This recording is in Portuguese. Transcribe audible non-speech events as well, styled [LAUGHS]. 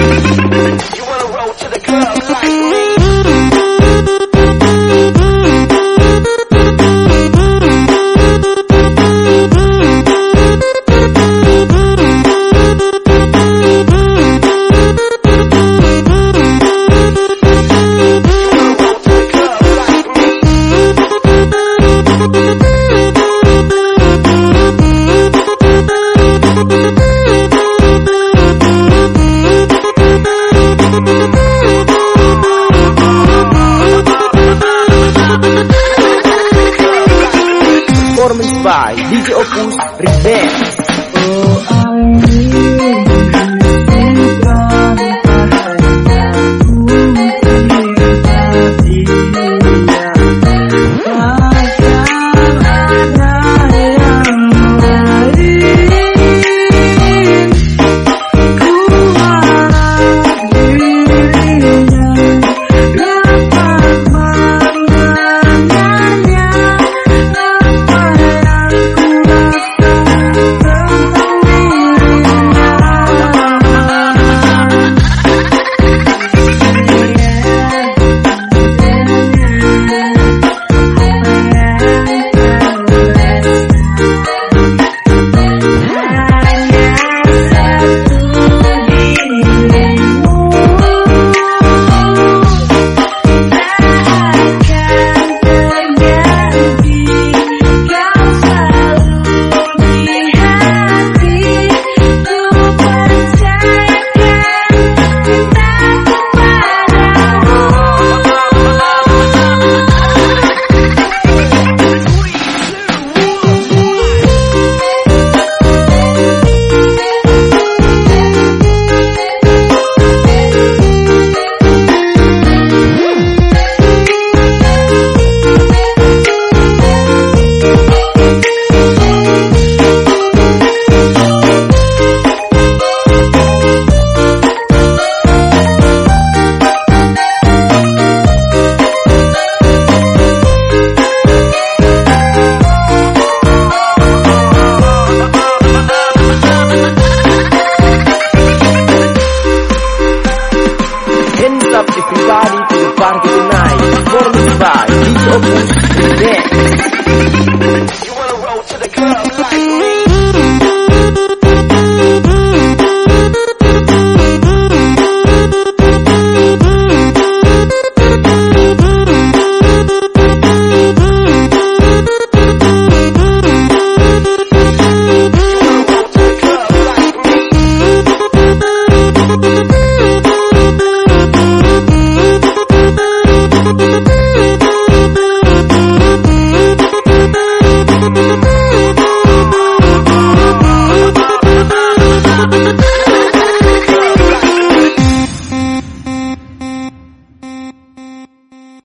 Thank [LAUGHS] you. DJ Opus Privé